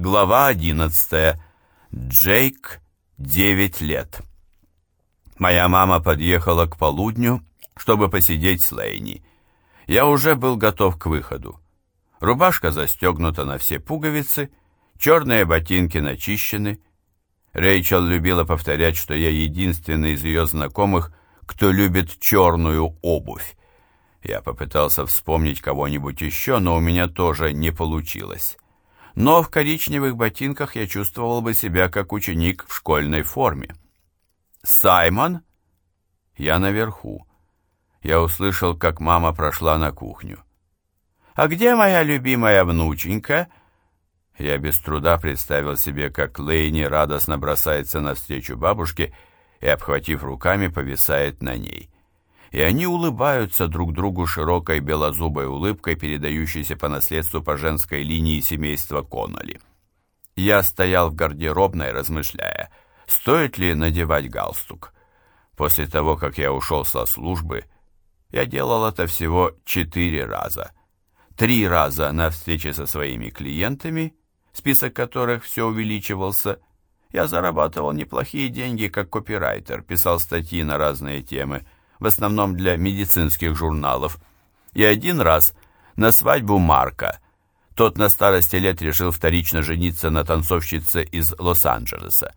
Глава 11. Джейк, 9 лет. Моя мама подъехала к полудню, чтобы посидеть с Лейни. Я уже был готов к выходу. Рубашка застегнута на все пуговицы, черные ботинки начищены. Рэйчел любила повторять, что я единственный из ее знакомых, кто любит черную обувь. Я попытался вспомнить кого-нибудь еще, но у меня тоже не получилось но в коричневых ботинках я чувствовал бы себя как ученик в школьной форме. «Саймон?» Я наверху. Я услышал, как мама прошла на кухню. «А где моя любимая внученька?» Я без труда представил себе, как Лейни радостно бросается навстречу бабушке и, обхватив руками, повисает на ней и они улыбаются друг другу широкой белозубой улыбкой, передающейся по наследству по женской линии семейства Конноли. Я стоял в гардеробной, размышляя, стоит ли надевать галстук. После того, как я ушел со службы, я делал это всего четыре раза. Три раза на встрече со своими клиентами, список которых все увеличивался. Я зарабатывал неплохие деньги как копирайтер, писал статьи на разные темы – в основном для медицинских журналов, и один раз на свадьбу Марка. Тот на старости лет решил вторично жениться на танцовщице из Лос-Анджелеса.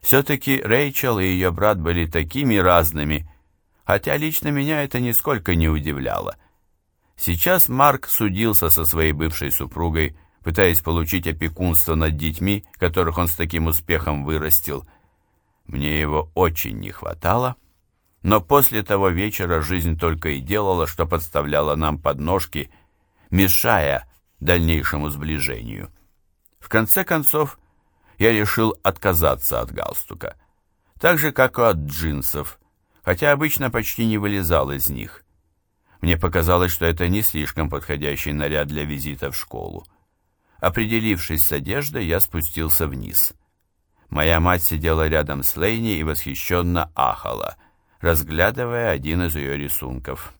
Все-таки Рэйчел и ее брат были такими разными, хотя лично меня это нисколько не удивляло. Сейчас Марк судился со своей бывшей супругой, пытаясь получить опекунство над детьми, которых он с таким успехом вырастил. Мне его очень не хватало, но после того вечера жизнь только и делала, что подставляла нам подножки, мешая дальнейшему сближению. В конце концов, я решил отказаться от галстука, так же, как и от джинсов, хотя обычно почти не вылезал из них. Мне показалось, что это не слишком подходящий наряд для визита в школу. Определившись с одеждой, я спустился вниз. Моя мать сидела рядом с Лейни и восхищенно ахала — разглядывая один из ее рисунков.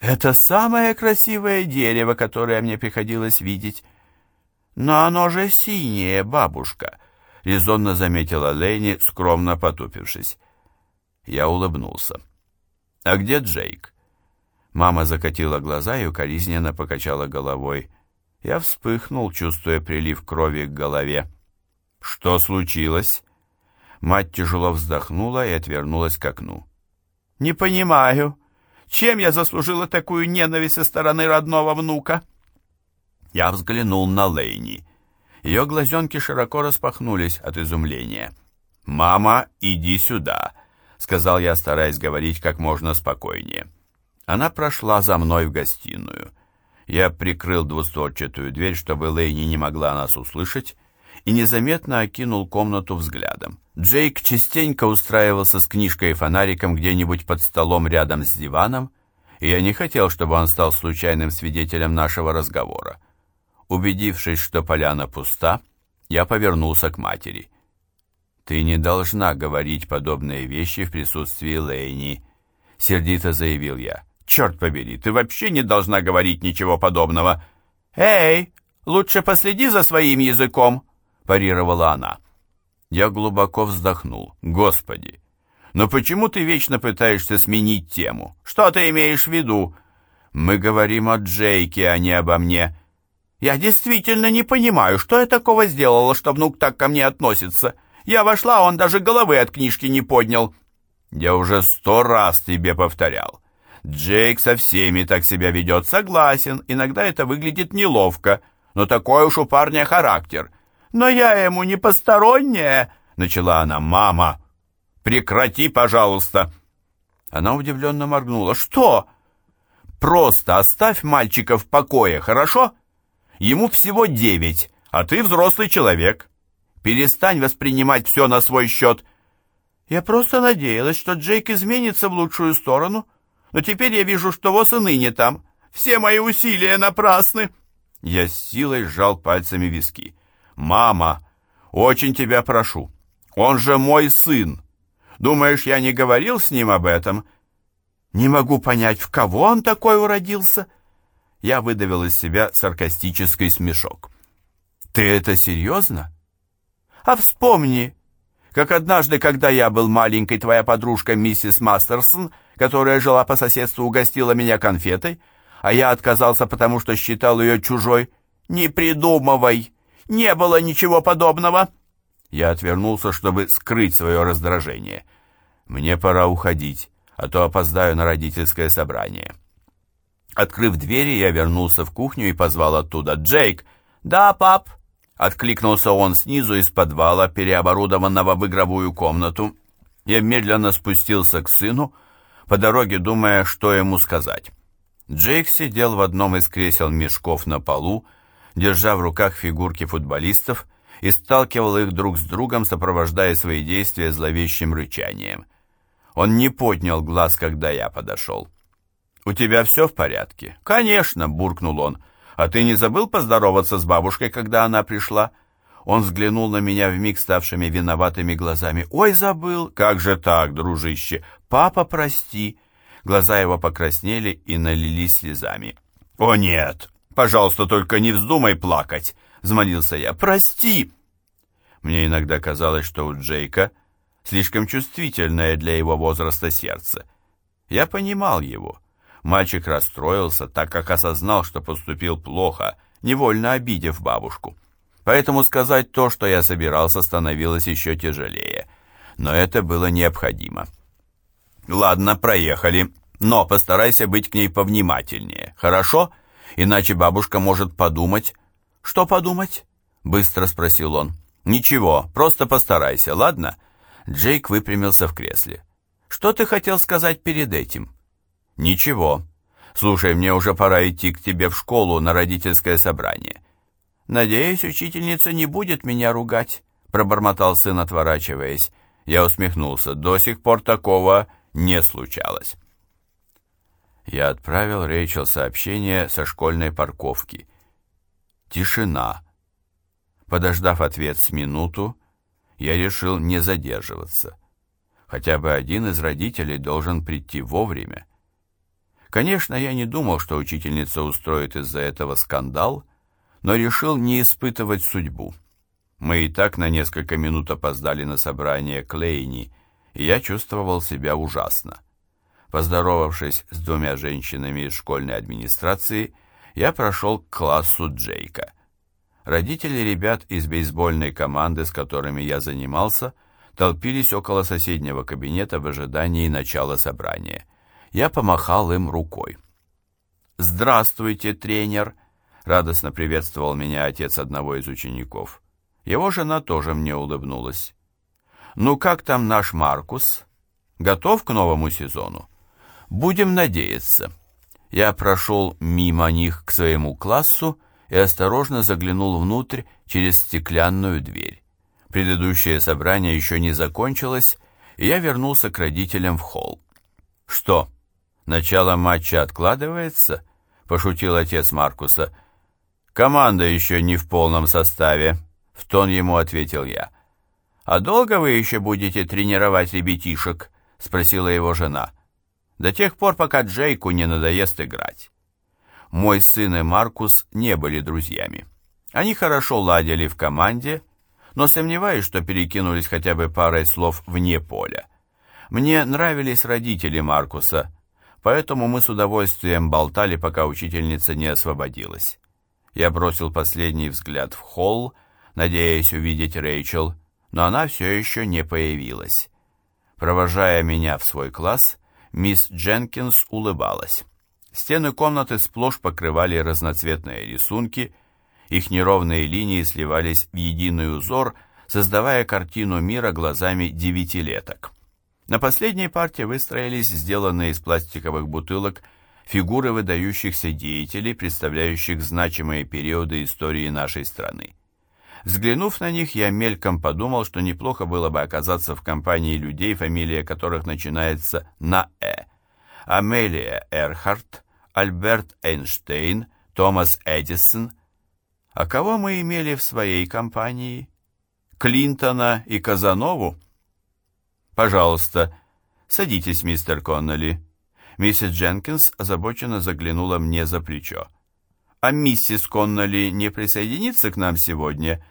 «Это самое красивое дерево, которое мне приходилось видеть. Но оно же синее, бабушка», — резонно заметила Лейни, скромно потупившись. Я улыбнулся. «А где Джейк?» Мама закатила глаза и укоризненно покачала головой. Я вспыхнул, чувствуя прилив крови к голове. «Что случилось?» Мать тяжело вздохнула и отвернулась к окну. «Не понимаю, чем я заслужила такую ненависть со стороны родного внука?» Я взглянул на Лейни. Ее глазенки широко распахнулись от изумления. «Мама, иди сюда», — сказал я, стараясь говорить как можно спокойнее. Она прошла за мной в гостиную. Я прикрыл двустворчатую дверь, чтобы Лейни не могла нас услышать, и незаметно окинул комнату взглядом. Джейк частенько устраивался с книжкой и фонариком где-нибудь под столом рядом с диваном, и я не хотел, чтобы он стал случайным свидетелем нашего разговора. Убедившись, что поляна пуста, я повернулся к матери. «Ты не должна говорить подобные вещи в присутствии Лейни», — сердито заявил я. «Черт побери, ты вообще не должна говорить ничего подобного!» «Эй, лучше последи за своим языком!» — парировала она. Я глубоко вздохнул. Господи! Но почему ты вечно пытаешься сменить тему? Что ты имеешь в виду? Мы говорим о Джейке, а не обо мне. Я действительно не понимаю, что я такого сделала, что внук так ко мне относится. Я вошла, он даже головы от книжки не поднял. Я уже сто раз тебе повторял. Джейк со всеми так себя ведет, согласен. Иногда это выглядит неловко, но такой уж у парня характер — «Но я ему не посторонняя!» — начала она. «Мама, прекрати, пожалуйста!» Она удивленно моргнула. «Что?» «Просто оставь мальчика в покое, хорошо? Ему всего девять, а ты взрослый человек. Перестань воспринимать все на свой счет». «Я просто надеялась, что Джейк изменится в лучшую сторону, но теперь я вижу, что вот и ныне там. Все мои усилия напрасны». Я с силой сжал пальцами виски. «Мама, очень тебя прошу, он же мой сын. Думаешь, я не говорил с ним об этом?» «Не могу понять, в кого он такой уродился?» Я выдавил из себя саркастический смешок. Ты это серьезно? А вспомни, как однажды, когда я был маленькой, твоя подружка миссис Мастерсон, которая жила по соседству, угостила меня конфетой, а я отказался, потому что считал ее чужой. Не придумывай! Не было ничего подобного!» Я отвернулся, чтобы скрыть свое раздражение. «Мне пора уходить, а то опоздаю на родительское собрание». Открыв двери, я вернулся в кухню и позвал оттуда «Джейк!» «Да, пап!» Откликнулся он снизу из подвала, переоборудованного в игровую комнату. Я медленно спустился к сыну, по дороге думая, что ему сказать. Джейк сидел в одном из кресел мешков на полу, держа в руках фигурки футболистов и сталкивал их друг с другом, сопровождая свои действия зловещим рычанием. Он не поднял глаз, когда я подошел. «У тебя все в порядке?» «Конечно», — буркнул он. «А ты не забыл поздороваться с бабушкой, когда она пришла?» Он взглянул на меня вмиг ставшими виноватыми глазами. «Ой, забыл! Как же так, дружище? Папа, прости!» Глаза его покраснели и налились слезами. «О нет! Пожалуйста, только не вздумай плакать!» Взмолился я. «Прости!» Мне иногда казалось, что у Джейка слишком чувствительное для его возраста сердце. Я понимал его. Мальчик расстроился, так как осознал, что поступил плохо, невольно обидев бабушку. Поэтому сказать то, что я собирался, становилось еще тяжелее. Но это было необходимо. «Ладно, проехали, но постарайся быть к ней повнимательнее, хорошо? Иначе бабушка может подумать...» «Что подумать?» — быстро спросил он. «Ничего, просто постарайся, ладно?» Джейк выпрямился в кресле. «Что ты хотел сказать перед этим?» «Ничего. Слушай, мне уже пора идти к тебе в школу на родительское собрание». «Надеюсь, учительница не будет меня ругать», — пробормотал сын, отворачиваясь. Я усмехнулся. До сих пор такого не случалось. Я отправил Рэйчел сообщение со школьной парковки. Тишина. Подождав ответ с минуту, я решил не задерживаться. Хотя бы один из родителей должен прийти вовремя. Конечно, я не думал, что учительница устроит из-за этого скандал, но решил не испытывать судьбу. Мы и так на несколько минут опоздали на собрание Клейни, и я чувствовал себя ужасно. Поздоровавшись с двумя женщинами из школьной администрации, я прошел к классу Джейка. Родители ребят из бейсбольной команды, с которыми я занимался, толпились около соседнего кабинета в ожидании начала собрания. Я помахал им рукой. «Здравствуйте, тренер!» — радостно приветствовал меня отец одного из учеников. Его жена тоже мне улыбнулась. «Ну как там наш Маркус? Готов к новому сезону?» «Будем надеяться». Я прошел мимо них к своему классу и осторожно заглянул внутрь через стеклянную дверь. Предыдущее собрание еще не закончилось, и я вернулся к родителям в холл. «Что, «Начало матча откладывается?» — пошутил отец Маркуса. «Команда еще не в полном составе», — в тон ему ответил я. «А долго вы еще будете тренировать ребятишек?» — спросила его жена. «До тех пор, пока Джейку не надоест играть». Мой сын и Маркус не были друзьями. Они хорошо ладили в команде, но сомневаюсь, что перекинулись хотя бы парой слов вне поля. Мне нравились родители Маркуса, Поэтому мы с удовольствием болтали, пока учительница не освободилась. Я бросил последний взгляд в холл, надеясь увидеть Рэйчел, но она все еще не появилась. Провожая меня в свой класс, мисс Дженкинс улыбалась. Стены комнаты сплошь покрывали разноцветные рисунки, их неровные линии сливались в единый узор, создавая картину мира глазами девятилеток. На последней партии выстроились сделанные из пластиковых бутылок фигуры выдающихся деятелей, представляющих значимые периоды истории нашей страны. Взглянув на них, я мельком подумал, что неплохо было бы оказаться в компании людей, фамилия которых начинается на «э». Амелия Эрхарт, Альберт Эйнштейн, Томас Эдисон. А кого мы имели в своей компании? Клинтона и Казанову? «Пожалуйста, садитесь, мистер Конноли». Миссис Дженкинс озабоченно заглянула мне за плечо. «А миссис Конноли не присоединится к нам сегодня?»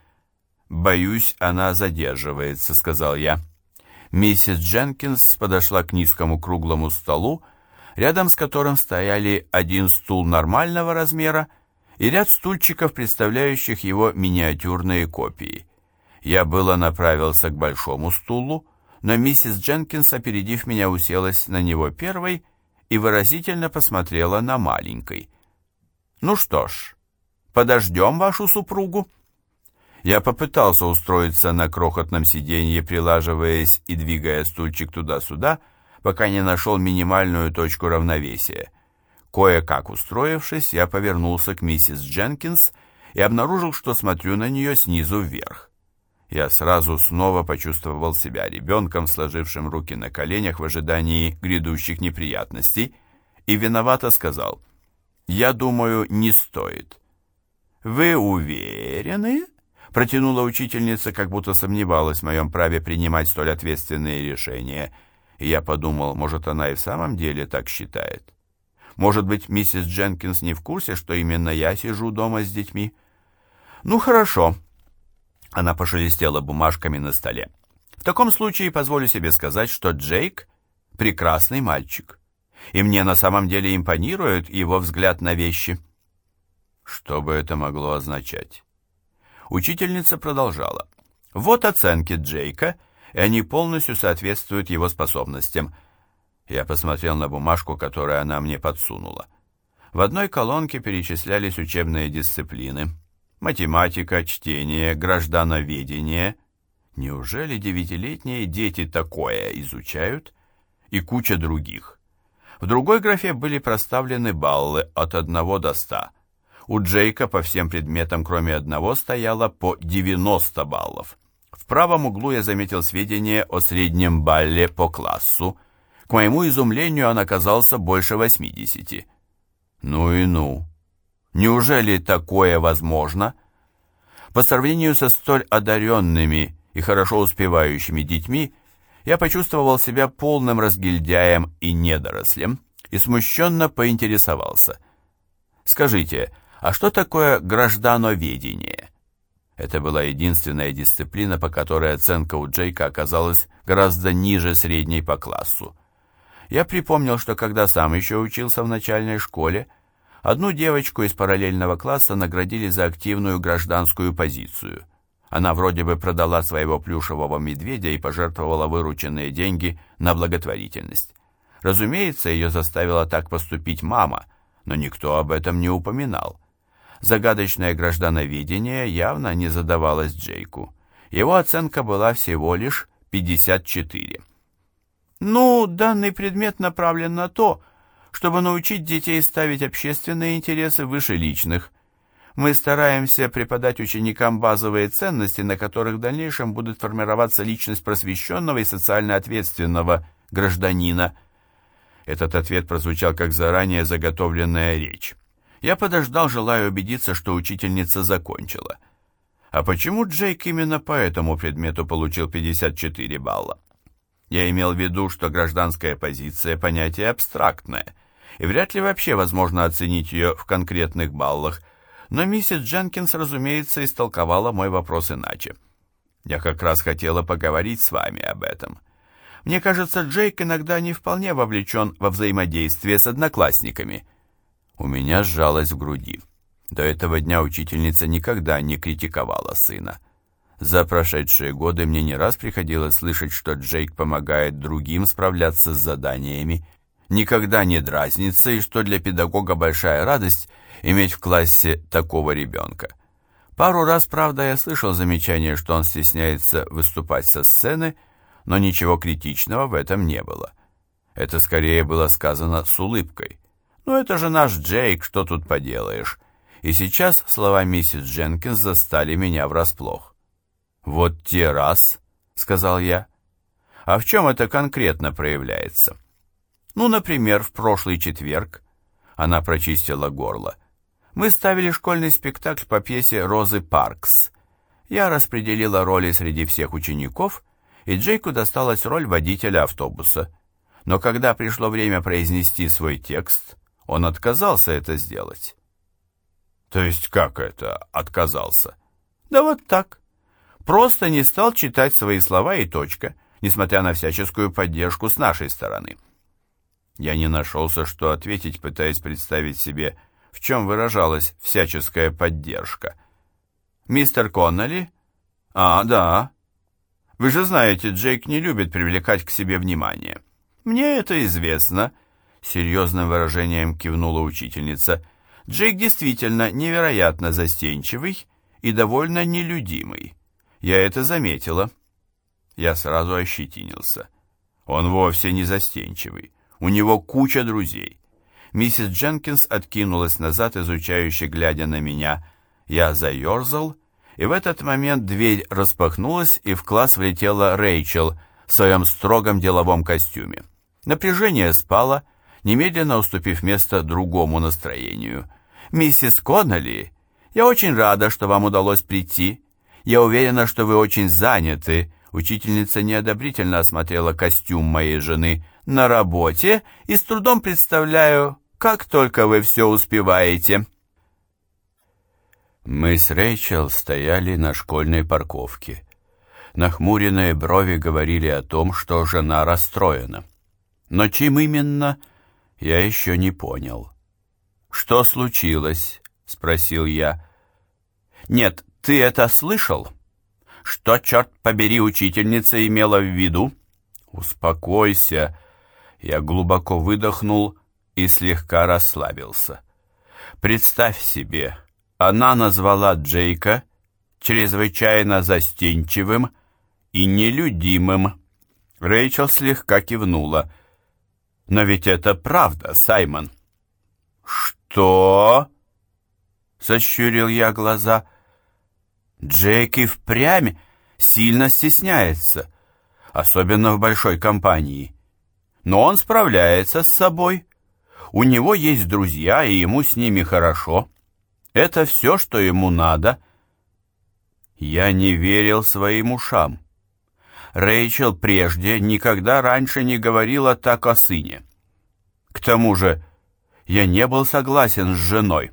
«Боюсь, она задерживается», — сказал я. Миссис Дженкинс подошла к низкому круглому столу, рядом с которым стояли один стул нормального размера и ряд стульчиков, представляющих его миниатюрные копии. Я было направился к большому стулу, но миссис Дженкинс, опередив меня, уселась на него первой и выразительно посмотрела на маленькой. «Ну что ж, подождем вашу супругу?» Я попытался устроиться на крохотном сиденье, прилаживаясь и двигая стульчик туда-сюда, пока не нашел минимальную точку равновесия. Кое-как устроившись, я повернулся к миссис Дженкинс и обнаружил, что смотрю на нее снизу вверх. Я сразу снова почувствовал себя ребенком, сложившим руки на коленях в ожидании грядущих неприятностей, и виновато сказал, «Я думаю, не стоит». «Вы уверены?» — протянула учительница, как будто сомневалась в моем праве принимать столь ответственные решения. И я подумал, может, она и в самом деле так считает. Может быть, миссис Дженкинс не в курсе, что именно я сижу дома с детьми? «Ну, хорошо», она пошелестела бумажками на столе. В таком случае позволю себе сказать, что Джейк — прекрасный мальчик. И мне на самом деле импонирует его взгляд на вещи. Что бы это могло означать? Учительница продолжала. Вот оценки Джейка, и они полностью соответствуют его способностям. Я посмотрел на бумажку, которую она мне подсунула. В одной колонке перечислялись учебные дисциплины — математика, чтение, граждановедение. Неужели девятилетние дети такое изучают? И куча других. В другой графе были проставлены баллы от 1 до 100. У Джейка по всем предметам, кроме одного, стояло по 90 баллов. В правом углу я заметил сведения о среднем балле по классу. К моему изумлению он оказался больше 80. Ну и ну. Неужели такое возможно? По сравнению со столь одаренными и хорошо успевающими детьми, я почувствовал себя полным разгильдяем и недорослем и смущенно поинтересовался. «Скажите, а что такое граждановедение?» Это была единственная дисциплина, по которой оценка у Джейка оказалась гораздо ниже средней по классу. Я припомнил, что когда сам еще учился в начальной школе, Одну девочку из параллельного класса наградили за активную гражданскую позицию. Она вроде бы продала своего плюшевого медведя и пожертвовала вырученные деньги на благотворительность. Разумеется, ее заставила так поступить мама, но никто об этом не упоминал. Загадочное граждановедение явно не задавалось Джейку. Его оценка была всего лишь 54. «Ну, данный предмет направлен на то, чтобы научить детей ставить общественные интересы выше личных. Мы стараемся преподать ученикам базовые ценности, на которых в дальнейшем будет формироваться личность просвещенного и социально ответственного гражданина. Этот ответ прозвучал как заранее заготовленная речь. Я подождал, желая убедиться, что учительница закончила. А почему Джейк именно по этому предмету получил 54 балла? Я имел в виду, что гражданская позиция – понятие абстрактное – и вряд ли вообще возможно оценить ее в конкретных баллах, но миссис Дженкинс, разумеется, истолковала мой вопрос иначе. Я как раз хотела поговорить с вами об этом. Мне кажется, Джейк иногда не вполне вовлечен во взаимодействие с одноклассниками. У меня сжалось в груди. До этого дня учительница никогда не критиковала сына. За прошедшие годы мне не раз приходилось слышать, что Джейк помогает другим справляться с заданиями, никогда не дразнится и что для педагога большая радость иметь в классе такого ребенка. Пару раз, правда, я слышал замечание, что он стесняется выступать со сцены, но ничего критичного в этом не было. Это скорее было сказано с улыбкой. «Ну это же наш Джейк, что тут поделаешь?» И сейчас слова миссис Дженкинс застали меня врасплох. «Вот те раз», — сказал я. «А в чем это конкретно проявляется?» Ну, например, в прошлый четверг она прочистила горло. Мы ставили школьный спектакль по пьесе Розы Паркс. Я распределила роли среди всех учеников, и Джейку досталась роль водителя автобуса. Но когда пришло время произнести свой текст, он отказался это сделать. То есть как это отказался? Да вот так. Просто не стал читать свои слова и точка, несмотря на всяческую поддержку с нашей стороны. Я не нашелся, что ответить, пытаясь представить себе, в чем выражалась всяческая поддержка. «Мистер Конноли?» «А, да. Вы же знаете, Джейк не любит привлекать к себе внимание». «Мне это известно», — серьезным выражением кивнула учительница. «Джейк действительно невероятно застенчивый и довольно нелюдимый. Я это заметила». Я сразу ощетинился. Он вовсе не застенчивый. У него куча друзей. Миссис Дженкинс откинулась назад, изучающе глядя на меня. Я заерзал, и в этот момент дверь распахнулась, и в класс влетела Рэйчел в своем строгом деловом костюме. Напряжение спало, немедленно уступив место другому настроению. «Миссис Конноли, я очень рада, что вам удалось прийти. Я уверена, что вы очень заняты». Учительница неодобрительно осмотрела костюм моей жены на работе и с трудом представляю, как только вы все успеваете». Мы с Рэйчел стояли на школьной парковке. Нахмуренные брови говорили о том, что жена расстроена. Но чем именно, я еще не понял. «Что случилось?» — спросил я. «Нет, ты это слышал?» «Что, черт побери, учительница имела в виду?» «Успокойся!» Я глубоко выдохнул и слегка расслабился. Представь себе, она назвала Джейка чрезвычайно застенчивым и нелюдимым. Рэйчел слегка кивнула. «Но ведь это правда, Саймон». «Что?» — сощурил я глаза. «Джейк и впрямь сильно стесняется, особенно в большой компании. Но он справляется с собой. У него есть друзья, и ему с ними хорошо. Это все, что ему надо. Я не верил своим ушам. Рэйчел прежде никогда раньше не говорила так о сыне. К тому же я не был согласен с женой.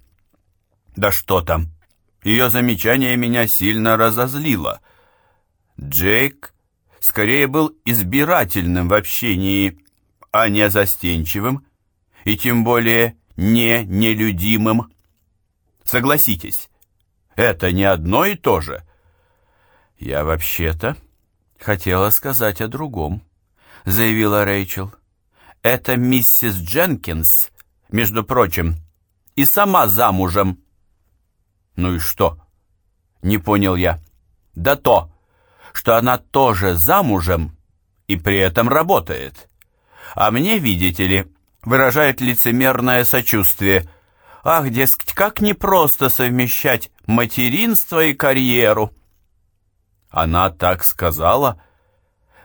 Да что там, ее замечание меня сильно разозлило. Джейк скорее был избирательным в общении, а не застенчивым, и тем более не нелюдимым. Согласитесь, это не одно и то же. Я вообще-то хотела сказать о другом, заявила Рэйчел. Это миссис Дженкинс, между прочим, и сама замужем. Ну и что? Не понял я. Да то, что она тоже замужем и при этом работает. А мне, видите ли, выражает лицемерное сочувствие. Ах, дескать, как непросто совмещать материнство и карьеру. Она так сказала.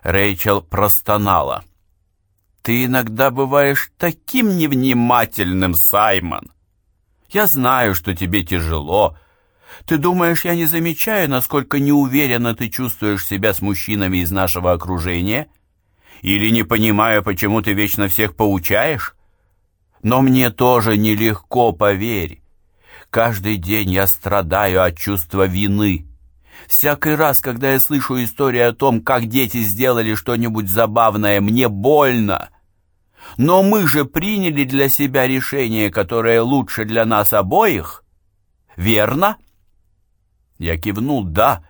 Рэйчел простонала. Ты иногда бываешь таким невнимательным, Саймон. Я знаю, что тебе тяжело. Ты думаешь, я не замечаю, насколько неуверенно ты чувствуешь себя с мужчинами из нашего окружения? Или не понимаю, почему ты вечно всех поучаешь? Но мне тоже нелегко, поверь. Каждый день я страдаю от чувства вины. Всякий раз, когда я слышу историю о том, как дети сделали что-нибудь забавное, мне больно. Но мы же приняли для себя решение, которое лучше для нас обоих. Верно? Я кивнул «да»,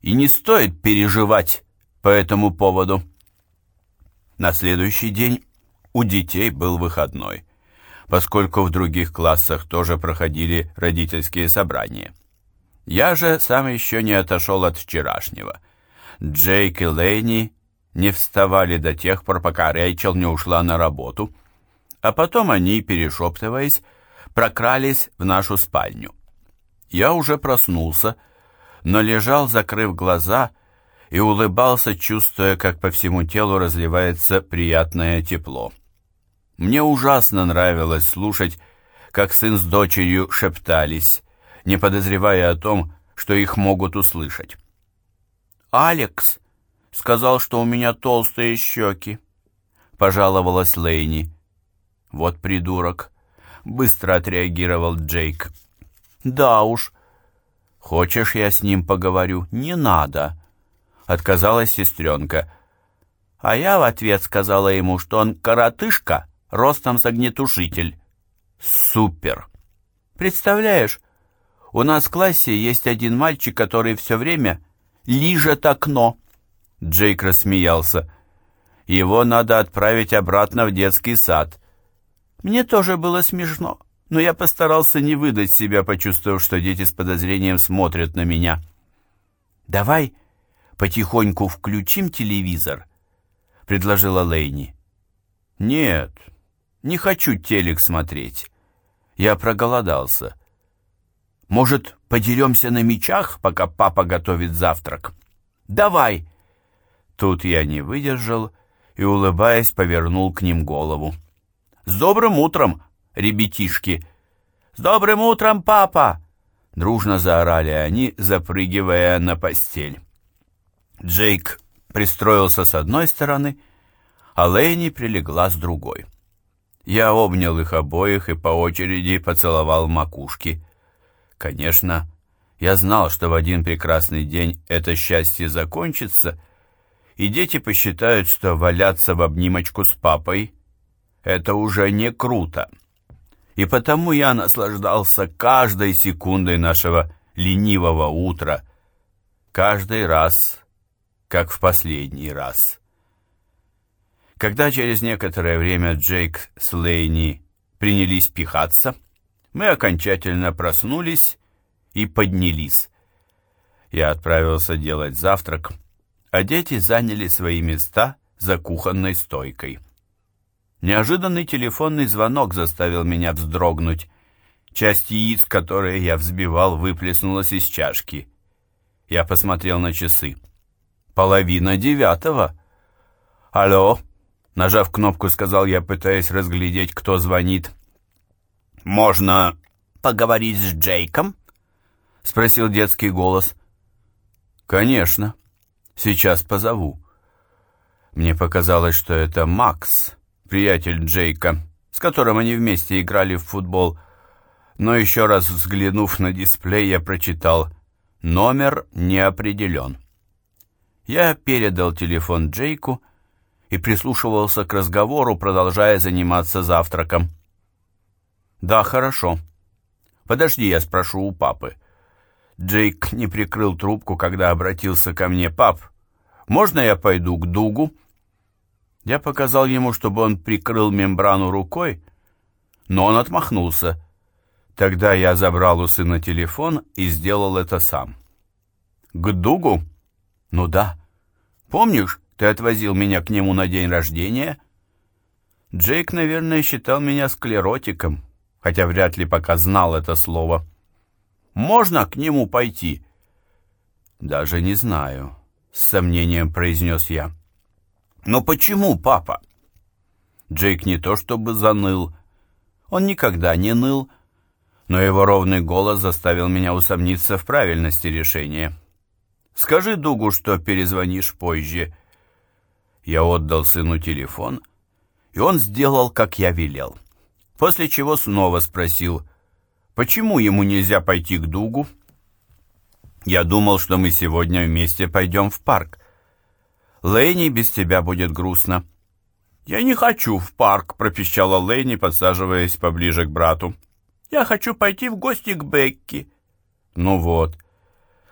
и не стоит переживать по этому поводу. На следующий день у детей был выходной, поскольку в других классах тоже проходили родительские собрания. Я же сам еще не отошел от вчерашнего. Джейк и Лэйни не вставали до тех пор, пока Рэйчел не ушла на работу, а потом они, перешептываясь, прокрались в нашу спальню. Я уже проснулся, но лежал, закрыв глаза, и улыбался, чувствуя, как по всему телу разливается приятное тепло. Мне ужасно нравилось слушать, как сын с дочерью шептались, не подозревая о том, что их могут услышать. «Алекс сказал, что у меня толстые щеки», — пожаловалась Лейни. «Вот придурок», — быстро отреагировал Джейк. «Да уж». «Хочешь, я с ним поговорю?» «Не надо», — отказалась сестренка. А я в ответ сказала ему, что он коротышка, ростом с огнетушитель. «Супер!» «Представляешь, у нас в классе есть один мальчик, который все время лижет окно». Джейк рассмеялся. «Его надо отправить обратно в детский сад». Мне тоже было смешно но я постарался не выдать себя, почувствовав, что дети с подозрением смотрят на меня. «Давай потихоньку включим телевизор», — предложила Лейни. «Нет, не хочу телек смотреть. Я проголодался. Может, подеремся на мечах, пока папа готовит завтрак? Давай!» Тут я не выдержал и, улыбаясь, повернул к ним голову. «С добрым утром!» ребятишки. «С добрым утром, папа!» Дружно заорали они, запрыгивая на постель. Джейк пристроился с одной стороны, а Лэйни прилегла с другой. Я обнял их обоих и по очереди поцеловал макушки. Конечно, я знал, что в один прекрасный день это счастье закончится, и дети посчитают, что валяться в обнимочку с папой — это уже не круто и потому я наслаждался каждой секундой нашего ленивого утра, каждый раз, как в последний раз. Когда через некоторое время Джейк с Лейни принялись пихаться, мы окончательно проснулись и поднялись. Я отправился делать завтрак, а дети заняли свои места за кухонной стойкой. Неожиданный телефонный звонок заставил меня вздрогнуть. Часть яиц, которые я взбивал, выплеснулась из чашки. Я посмотрел на часы. Половина девятого. «Алло?» Нажав кнопку, сказал я, пытаясь разглядеть, кто звонит. «Можно поговорить с Джейком?» Спросил детский голос. «Конечно. Сейчас позову». Мне показалось, что это Макс приятель Джейка, с которым они вместе играли в футбол. Но еще раз взглянув на дисплей, я прочитал «Номер не определен». Я передал телефон Джейку и прислушивался к разговору, продолжая заниматься завтраком. «Да, хорошо. Подожди, я спрошу у папы». Джейк не прикрыл трубку, когда обратился ко мне. «Пап, можно я пойду к Дугу?» Я показал ему, чтобы он прикрыл мембрану рукой, но он отмахнулся. Тогда я забрал у сына телефон и сделал это сам. «К Дугу?» «Ну да. Помнишь, ты отвозил меня к нему на день рождения?» Джейк, наверное, считал меня склеротиком, хотя вряд ли пока знал это слово. «Можно к нему пойти?» «Даже не знаю», — с сомнением произнес я. «Но почему, папа?» Джейк не то чтобы заныл. Он никогда не ныл, но его ровный голос заставил меня усомниться в правильности решения. «Скажи Дугу, что перезвонишь позже». Я отдал сыну телефон, и он сделал, как я велел. После чего снова спросил, почему ему нельзя пойти к Дугу? Я думал, что мы сегодня вместе пойдем в парк. Лэйни без тебя будет грустно». «Я не хочу в парк», — пропищала Лэйни, подсаживаясь поближе к брату. «Я хочу пойти в гости к Бекки». «Ну вот.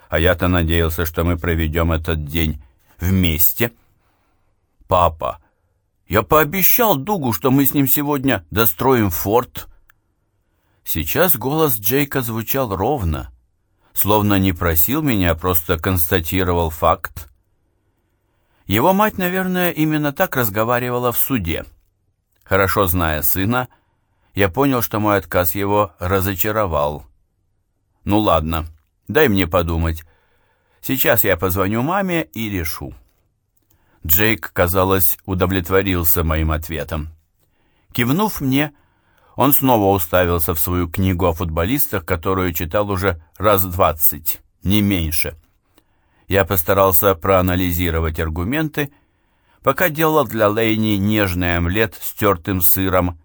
А я-то надеялся, что мы проведем этот день вместе». «Папа, я пообещал Дугу, что мы с ним сегодня достроим форт». Сейчас голос Джейка звучал ровно, словно не просил меня, а просто констатировал факт. Его мать, наверное, именно так разговаривала в суде. Хорошо зная сына, я понял, что мой отказ его разочаровал. Ну ладно, дай мне подумать. Сейчас я позвоню маме и решу. Джейк, казалось, удовлетворился моим ответом. Кивнув мне, он снова уставился в свою книгу о футболистах, которую читал уже раз двадцать, не меньше. Я постарался проанализировать аргументы, пока делал для Лейни нежный омлет с тертым сыром,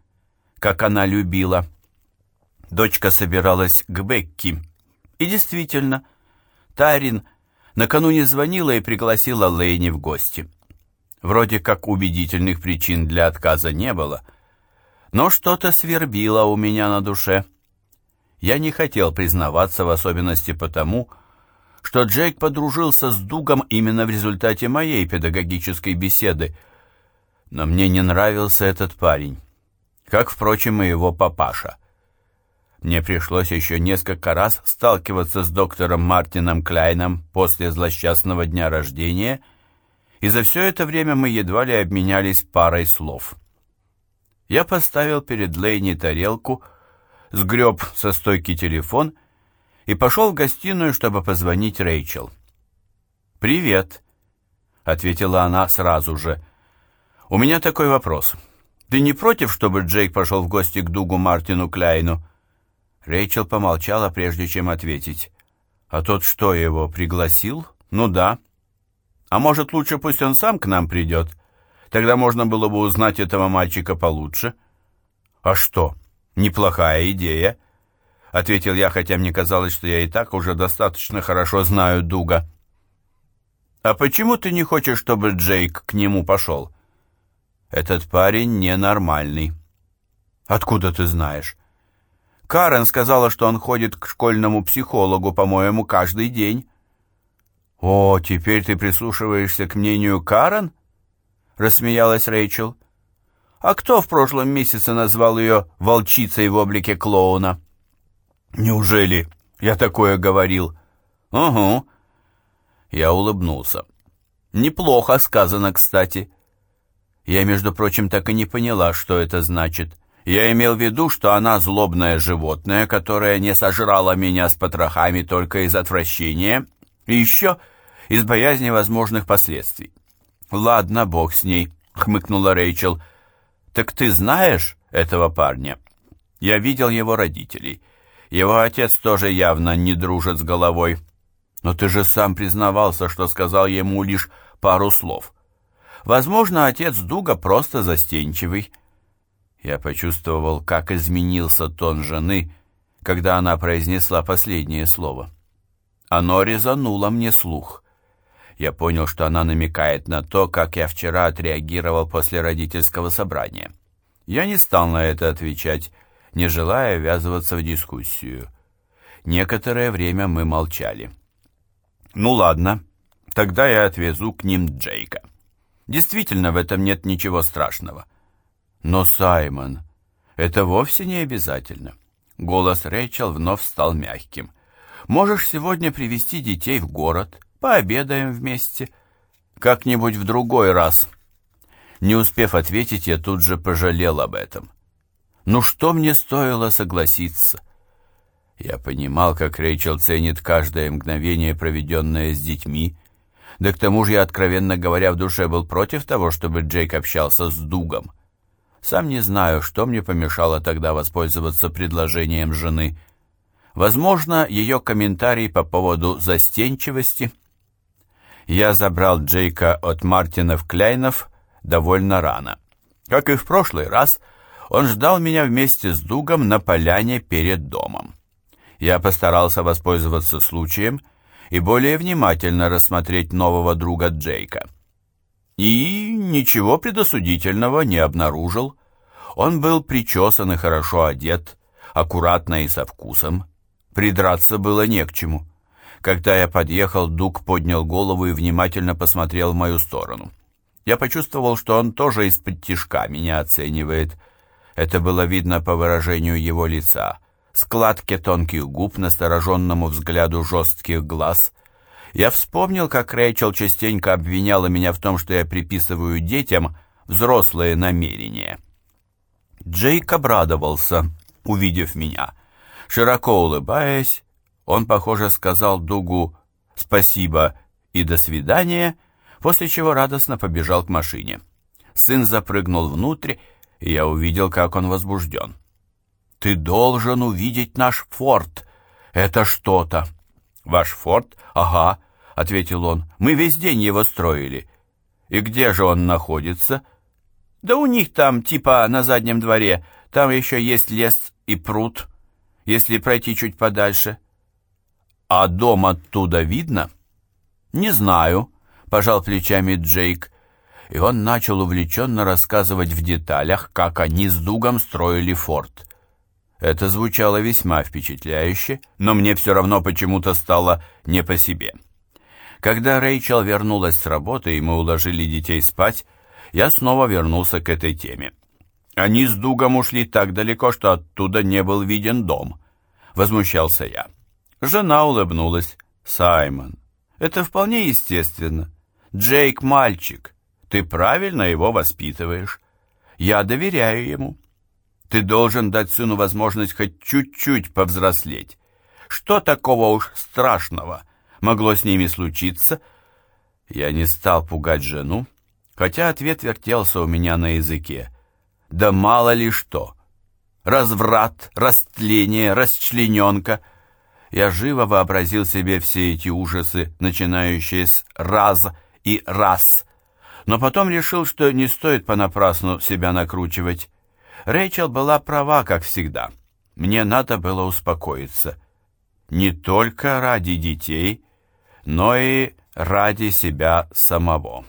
как она любила. Дочка собиралась к Бекки. И действительно, Тарин накануне звонила и пригласила Лейни в гости. Вроде как убедительных причин для отказа не было, но что-то свербило у меня на душе. Я не хотел признаваться, в особенности потому, что Джейк подружился с Дугом именно в результате моей педагогической беседы, но мне не нравился этот парень, как, впрочем, и его папаша. Мне пришлось еще несколько раз сталкиваться с доктором Мартином Кляйном после злосчастного дня рождения, и за все это время мы едва ли обменялись парой слов. Я поставил перед Лейни тарелку, сгреб со стойки телефон и пошел в гостиную, чтобы позвонить Рэйчел. «Привет», — ответила она сразу же. «У меня такой вопрос. Ты не против, чтобы Джейк пошел в гости к Дугу Мартину Кляйну?» Рэйчел помолчала, прежде чем ответить. «А тот что, его пригласил? Ну да. А может, лучше пусть он сам к нам придет? Тогда можно было бы узнать этого мальчика получше». «А что? Неплохая идея», — ответил я, хотя мне казалось, что я и так уже достаточно хорошо знаю Дуга. «А почему ты не хочешь, чтобы Джейк к нему пошел?» «Этот парень ненормальный». «Откуда ты знаешь?» Карен сказала, что он ходит к школьному психологу, по-моему, каждый день. «О, теперь ты прислушиваешься к мнению Карен?» — рассмеялась Рэйчел. «А кто в прошлом месяце назвал ее волчицей в облике клоуна?» «Неужели я такое говорил?» «Угу». Я улыбнулся. «Неплохо сказано, кстати». Я, между прочим, так и не поняла, что это значит. Я имел в виду, что она злобное животное, которое не сожрало меня с потрохами только из отвращения, и еще из боязни возможных последствий. «Ладно, бог с ней», — хмыкнула Рэйчел. «Так ты знаешь этого парня?» «Я видел его родителей. Его отец тоже явно не дружит с головой. Но ты же сам признавался, что сказал ему лишь пару слов. Возможно, отец Дуга просто застенчивый». Я почувствовал, как изменился тон жены, когда она произнесла последнее слово. Оно резануло мне слух. Я понял, что она намекает на то, как я вчера отреагировал после родительского собрания. Я не стал на это отвечать, не желая ввязываться в дискуссию. Некоторое время мы молчали. «Ну ладно, тогда я отвезу к ним Джейка. Действительно, в этом нет ничего страшного». Но, Саймон, это вовсе не обязательно. Голос Рэйчел вновь стал мягким. Можешь сегодня привести детей в город, пообедаем вместе. Как-нибудь в другой раз. Не успев ответить, я тут же пожалел об этом. Ну что мне стоило согласиться? Я понимал, как Рэйчел ценит каждое мгновение, проведенное с детьми, да к тому же я, откровенно говоря, в душе был против того, чтобы Джейк общался с Дугом. Сам не знаю, что мне помешало тогда воспользоваться предложением жены. Возможно, ее комментарий по поводу застенчивости. Я забрал Джейка от Мартинов-Кляйнов довольно рано. Как и в прошлый раз, он ждал меня вместе с Дугом на поляне перед домом. Я постарался воспользоваться случаем и более внимательно рассмотреть нового друга Джейка и ничего предосудительного не обнаружил. Он был причесан и хорошо одет, аккуратно и со вкусом. Придраться было не к чему. Когда я подъехал, Дуг поднял голову и внимательно посмотрел в мою сторону. Я почувствовал, что он тоже из-под тишка меня оценивает. Это было видно по выражению его лица, складке тонких губ, настороженному взгляду жестких глаз — я вспомнил, как Рэйчел частенько обвиняла меня в том, что я приписываю детям взрослые намерения. Джейк обрадовался, увидев меня. Широко улыбаясь, он, похоже, сказал Дугу «спасибо» и «до свидания», после чего радостно побежал к машине. Сын запрыгнул внутрь, и я увидел, как он возбужден. «Ты должен увидеть наш форт! Это что-то!» «Ваш форт? Ага ответил он. «Мы весь день его строили». «И где же он находится?» «Да у них там, типа на заднем дворе. Там еще есть лес и пруд. Если пройти чуть подальше. А дом оттуда видно? Не знаю, пожал плечами Джейк. И он начал увлеченно рассказывать в деталях, как они с Дугом строили форт. Это звучало весьма впечатляюще, но мне все равно почему-то стало не по себе. Когда Рэйчел вернулась с работы и мы уложили детей спать, я снова вернулся к этой теме. Они с Дугом ушли так далеко, что оттуда не был виден дом. Возмущался я. Жена улыбнулась. «Саймон, это вполне естественно. Джейк мальчик. Ты правильно его воспитываешь. Я доверяю ему. Ты должен дать сыну возможность хоть чуть-чуть повзрослеть. Что такого уж страшного могло с ними случиться?» Я не стал пугать жену, хотя ответ вертелся у меня на языке. Да мало ли что. Разврат, растление, расчлененка. Я живо вообразил себе все эти ужасы, начинающие с «раз» и «раз», но потом решил, что не стоит понапрасну себя накручивать. Рэйчел была права, как всегда. Мне надо было успокоиться. Не только ради детей, но и ради себя самого.